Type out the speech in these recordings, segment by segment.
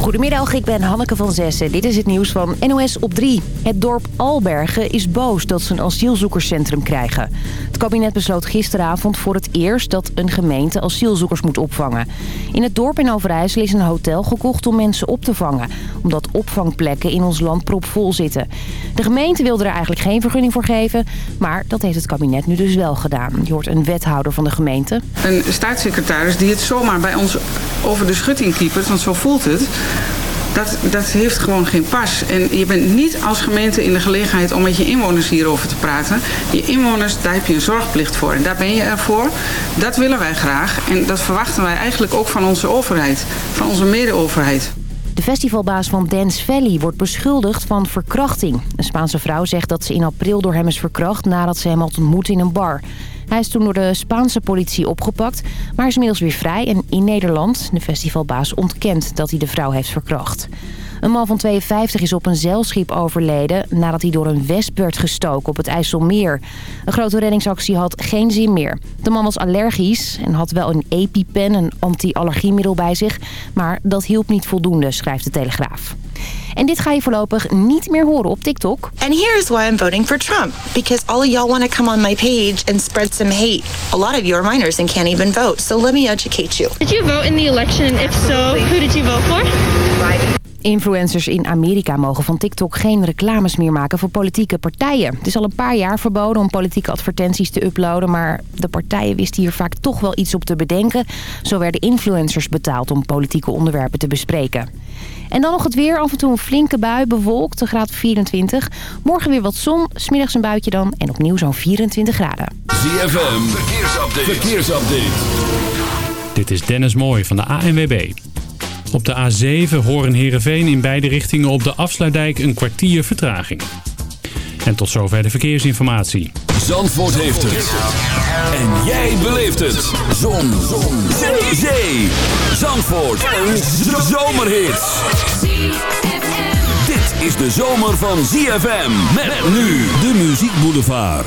Goedemiddag, ik ben Hanneke van Zessen. Dit is het nieuws van NOS op 3. Het dorp Albergen is boos dat ze een asielzoekerscentrum krijgen. Het kabinet besloot gisteravond voor het eerst dat een gemeente asielzoekers moet opvangen. In het dorp in Overijssel is een hotel gekocht om mensen op te vangen. Omdat opvangplekken in ons land propvol zitten. De gemeente wilde er eigenlijk geen vergunning voor geven. Maar dat heeft het kabinet nu dus wel gedaan. Je hoort een wethouder van de gemeente. Een staatssecretaris die het zomaar bij ons over de schutting kiepert, want zo voelt het dat, dat heeft gewoon geen pas. En je bent niet als gemeente in de gelegenheid om met je inwoners hierover te praten. Je inwoners, daar heb je een zorgplicht voor. En daar ben je ervoor. Dat willen wij graag. En dat verwachten wij eigenlijk ook van onze overheid. Van onze mede-overheid. De festivalbaas van Dance Valley wordt beschuldigd van verkrachting. Een Spaanse vrouw zegt dat ze in april door hem is verkracht nadat ze hem had ontmoet in een bar. Hij is toen door de Spaanse politie opgepakt, maar is inmiddels weer vrij en in Nederland. De festivalbaas ontkent dat hij de vrouw heeft verkracht. Een man van 52 is op een zeilschip overleden nadat hij door een wesp werd gestoken op het IJsselmeer. Een grote reddingsactie had geen zin meer. De man was allergisch en had wel een EpiPen, een anti-allergiemiddel bij zich. Maar dat hielp niet voldoende, schrijft de Telegraaf. En dit ga je voorlopig niet meer horen op TikTok. And here's why I'm voting for Trump. Because all of y'all want to come on my page and spread some hate. A lot of you are minors and can't even vote. So let me educate you. Did you vote in the election? And if so, who did you vote for? Influencers in Amerika mogen van TikTok geen reclames meer maken voor politieke partijen. Het is al een paar jaar verboden om politieke advertenties te uploaden... maar de partijen wisten hier vaak toch wel iets op te bedenken. Zo werden influencers betaald om politieke onderwerpen te bespreken. En dan nog het weer. Af en toe een flinke bui, bewolkt, de graad 24. Morgen weer wat zon, smiddags een buitje dan en opnieuw zo'n 24 graden. ZFM, verkeersupdate. verkeersupdate. Dit is Dennis Mooij van de ANWB. Op de A7 Horen-Herenveen in beide richtingen op de afsluitdijk een kwartier vertraging. En tot zover de verkeersinformatie. Zandvoort heeft het. En jij beleeft het. Zon. Zon. Zee. Zee. Zandvoort. Een zomerhit. Dit is de zomer van ZFM. Met nu de Muziek Boulevard.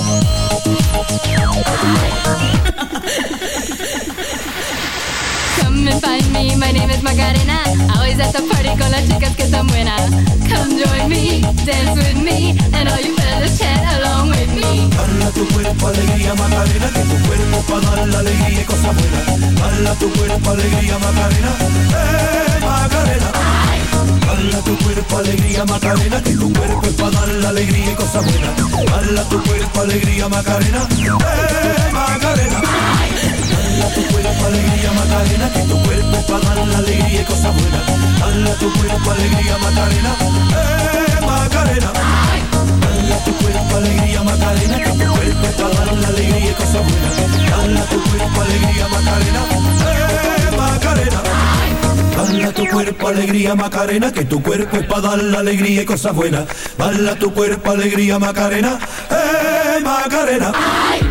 My name is Macarena. Always at the party con las chicas que están buenas. Come join me, dance with me, and all you fellas chat along with me. Dala tu cuerpo alegría Macarena, que tu cuerpo para dar la alegría y cosas buenas. Dala tu cuerpo alegría Macarena, eh Macarena. Dala tu cuerpo alegría Macarena, que tu cuerpo es para dar la alegría y cosas buenas. Dala tu cuerpo alegría Macarena, eh Macarena. Dala tu cuerpo alegría Macarena, que Tu cuerpo alegría Macarena, eh Macarena. Dala tu cuerpo alegría Macarena, que tu cuerpo es para dar la alegría y cosas buenas. Dala tu cuerpo alegría Macarena, eh Macarena. Dala tu cuerpo alegría Macarena, que tu cuerpo es para dar la alegría y cosas buenas. Dala tu cuerpo alegría Macarena, eh Macarena. I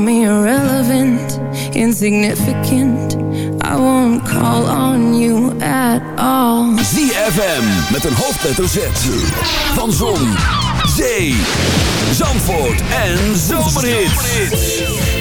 Call me irrelevant, insignificant. I won't call on you at all. ZFM met een hoofdletter Z. Van Zon, Zee, Zandvoort en Zomerhits.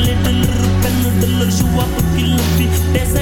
little, little, little, little,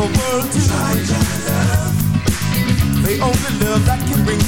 the world to They only love that can bring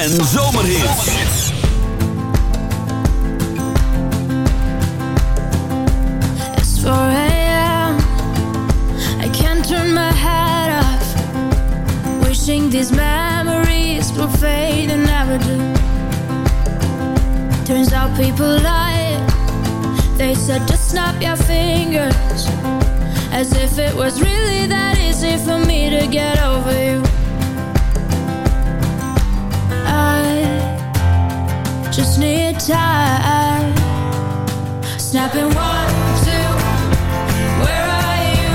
en zomerhits. It's 4 a.m. I can't turn my head off. Wishing these memories will fade and never do. Turns out people lie. They said just snap your fingers. As if it was really that easy for me to get over you. just need time. Snapping one, two, where are you?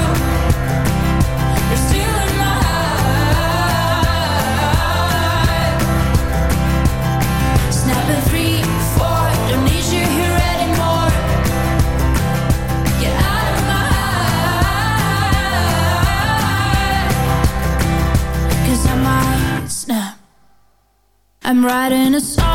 You're stealing my heart. Snapping three, four, don't need you here anymore. Get out of my heart. Cause I might snap. I'm writing a song.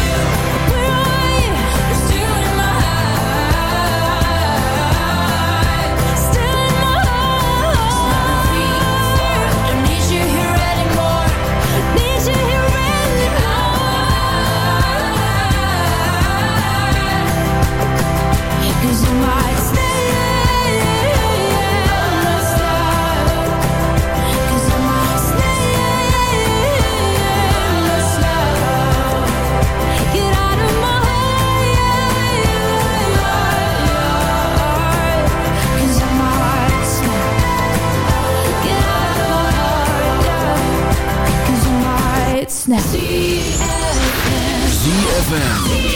snel. ZFM.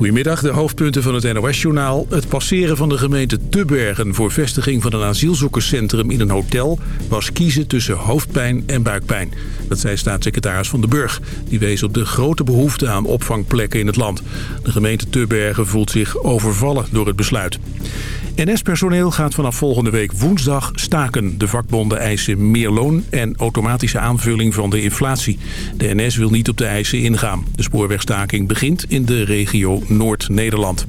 Goedemiddag, de hoofdpunten van het NOS-journaal. Het passeren van de gemeente Tubbergen voor vestiging van een asielzoekerscentrum in een hotel... was kiezen tussen hoofdpijn en buikpijn. Dat zei staatssecretaris Van den Burg. Die wees op de grote behoefte aan opvangplekken in het land. De gemeente Tubbergen voelt zich overvallen door het besluit. NS-personeel gaat vanaf volgende week woensdag staken. De vakbonden eisen meer loon en automatische aanvulling van de inflatie. De NS wil niet op de eisen ingaan. De spoorwegstaking begint in de regio Noord-Nederland.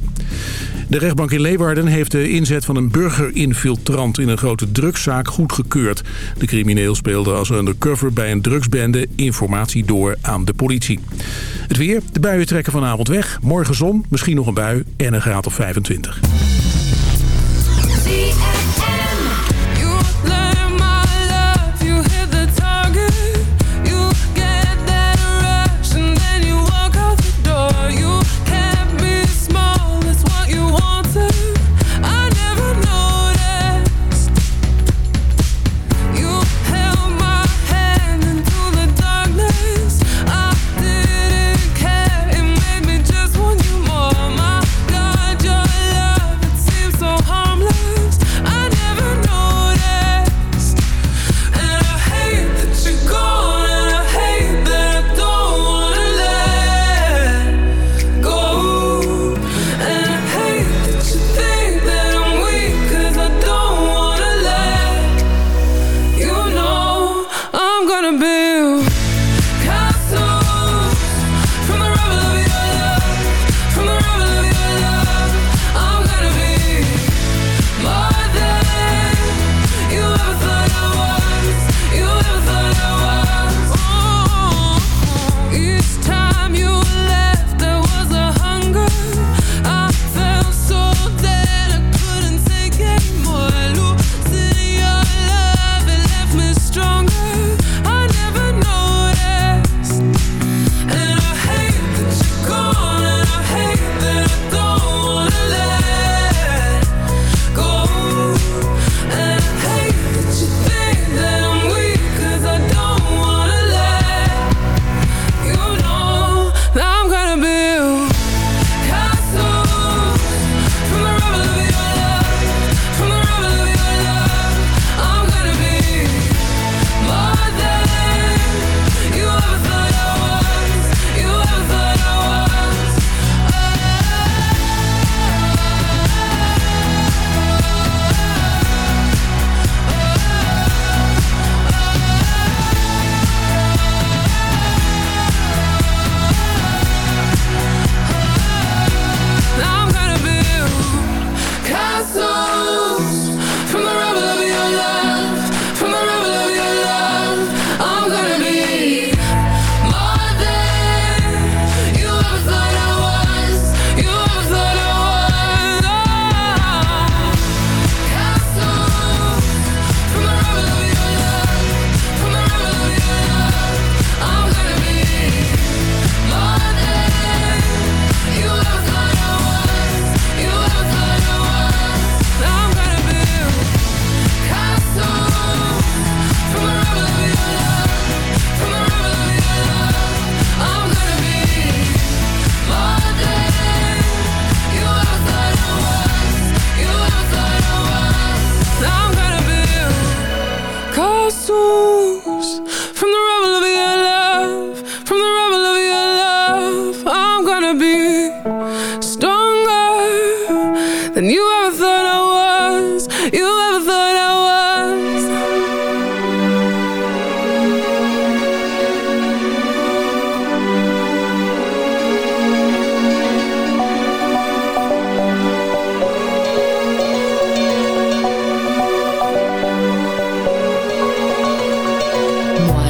De rechtbank in Leeuwarden heeft de inzet van een burgerinfiltrant in een grote drugszaak goedgekeurd. De crimineel speelde als undercover bij een drugsbende informatie door aan de politie. Het weer, de buien trekken vanavond weg, morgen zon, misschien nog een bui en een graad of 25.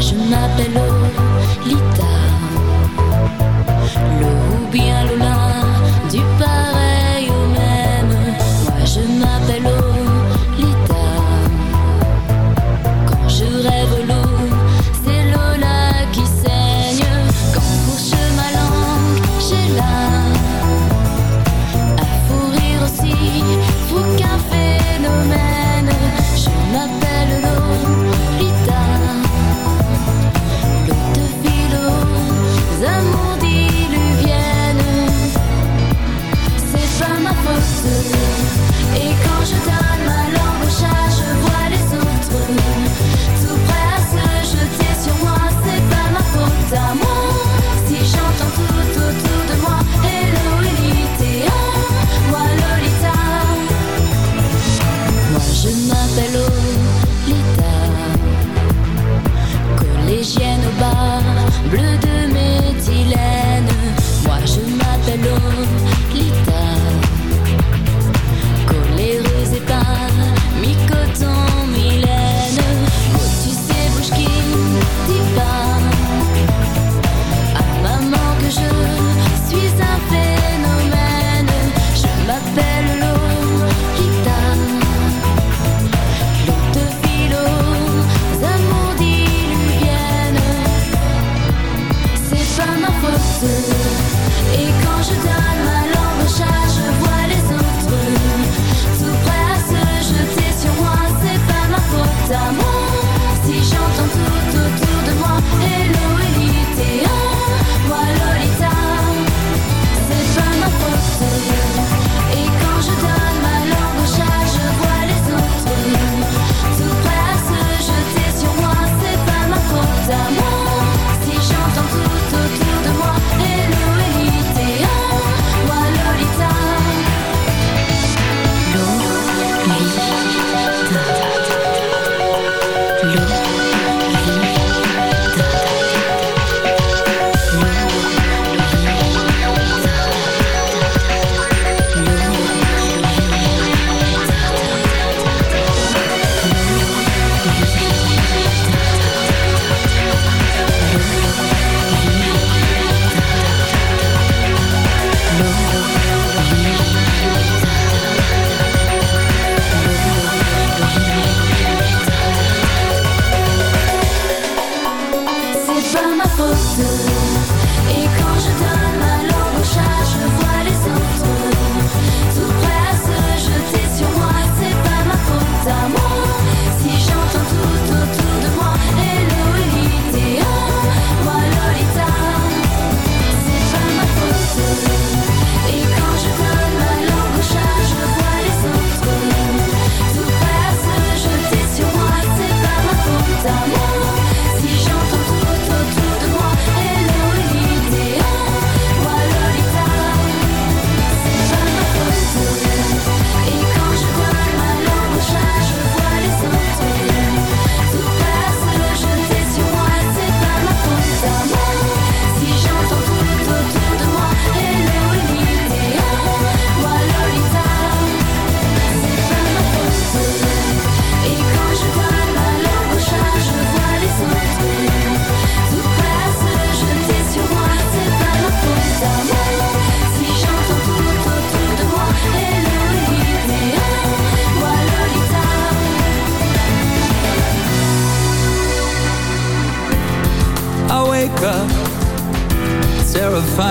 je m'appelle Lita.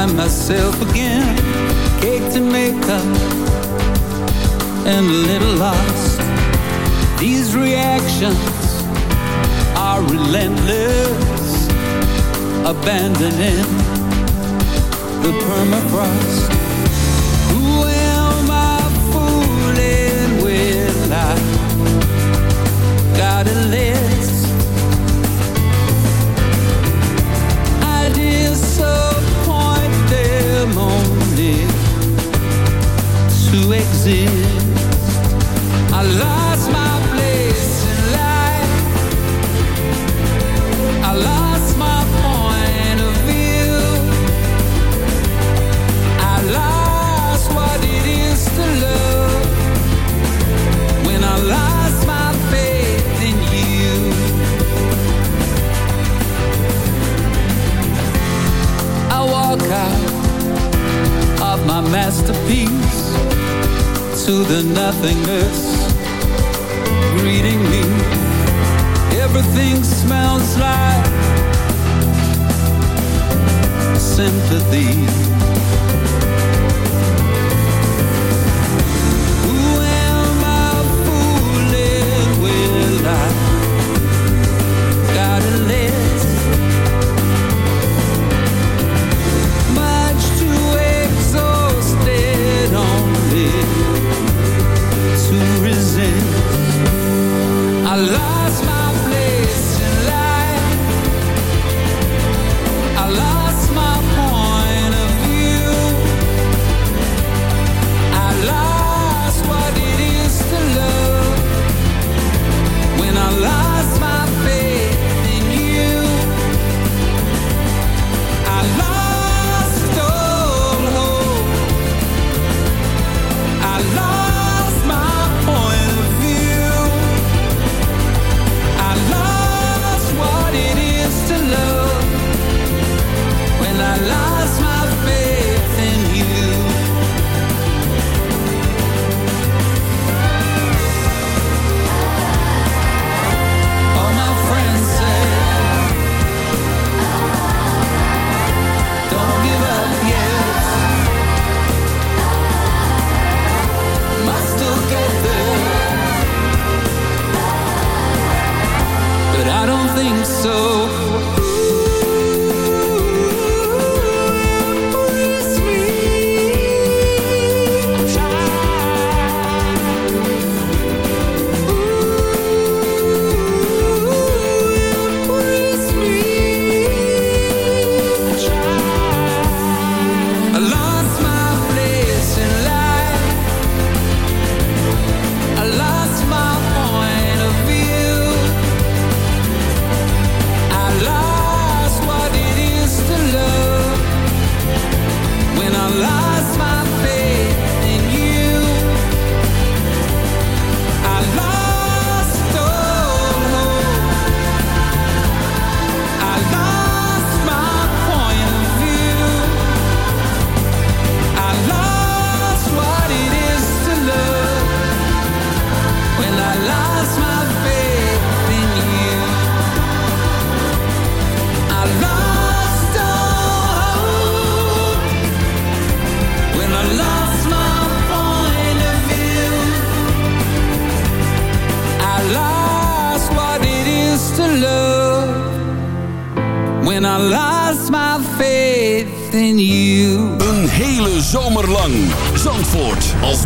find myself again. Cake to make up And a little lost. These reactions Are relentless Abandoning The permafrost. I lost my place in life. I lost my point of view. I lost what it is to love. When I lost my faith in you. I walk out of my masterpiece to the nothingness greeting me. Everything smells like sympathy. Who am I fooling with? I gotta live.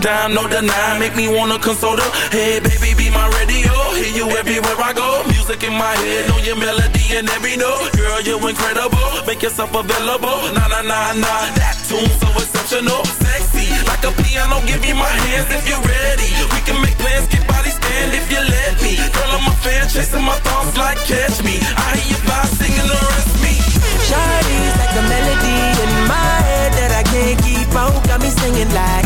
Down, no deny, make me wanna console her Hey baby, be my radio, hear you everywhere I go. Music in my head, know your melody and every note. Girl, you incredible, make yourself available. Nah, nah, nah, nah, that tune so exceptional. Sexy, like a piano, give me my hands if you're ready. We can make plans, get body stand if you let me. Girl, I'm a fan, chasing my thoughts like catch me. I hear you fly, singing the rest me. Shawty's like a melody in my head that I can't keep on. Got me singing like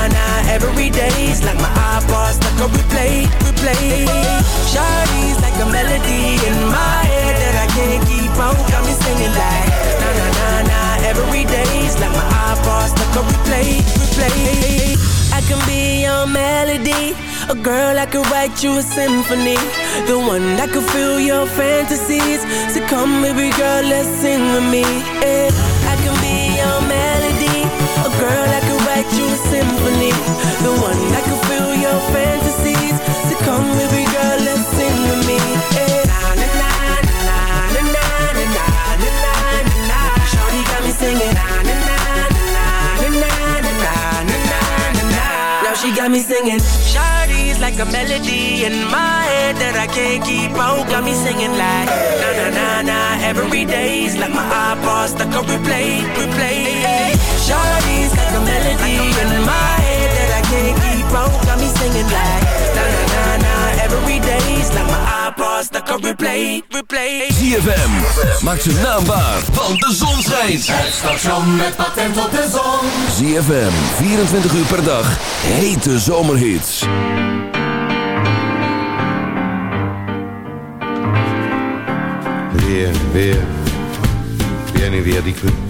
na na na na every day's like my iPod stuck on replay, replay. Shawty's like a melody in my head that I can't keep on. Got me singing like na na na na every day's like my iPod stuck on replay, replay. I can be your melody, a girl I could write you a symphony, the one that could fill your fantasies. So come, baby girl, let's sing with me. Yeah. I can be your melody, a girl I symphony, the one that could fill your fantasies. So come, baby girl, let's sing with me. Na na na na na na na na na na na. Got me singing. Na na na na na na na na na na. Now she got me singing. Shawty's like a melody in my head that I can't keep out. Got me singing like na na na na every day's like my iPod stuck on replay, replay. Shawty's like a melody in my head that I can't keep out. Got me singing like na na na na every day's like my iPod stuck on replay, replay. ZFM, maak zijn naam waar, want de zon schijnt. Het station met patent op de zon. ZFM, 24 uur per dag, hete zomerhits. Via, via, vieni via di qui.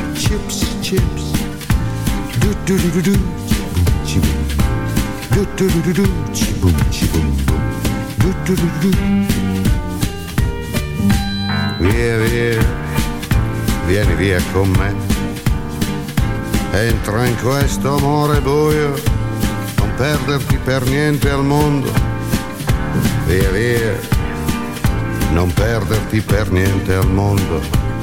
chips, chips. Do do do do do, chiboom, do do do do do, chiboom, boom. Do do do do do. Via, via, vieni via con me. Entra in questo amore buio, non perderti per niente al mondo. Via via, non perderti per niente al mondo.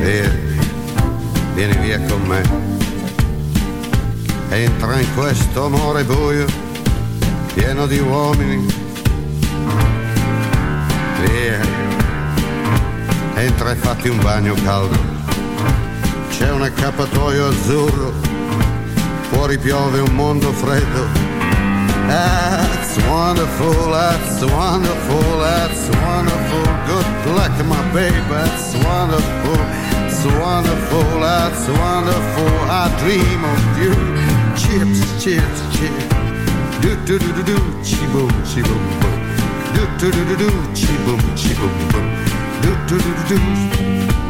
verde, vieni via con me. Entra in questo amore buio, pieno di uomini. Via, entra e fatti un bagno caldo. C'è un accappatoio azzurro, fuori piove un mondo freddo That's wonderful, that's wonderful, that's wonderful. Good luck, my baby, that's wonderful, it's wonderful, that's wonderful. I dream of you. Chips, chips, chips. Do do do do do, chi boom, chi boom boom. Do do do do do, chi boom, chi boom boom. Do do do do do.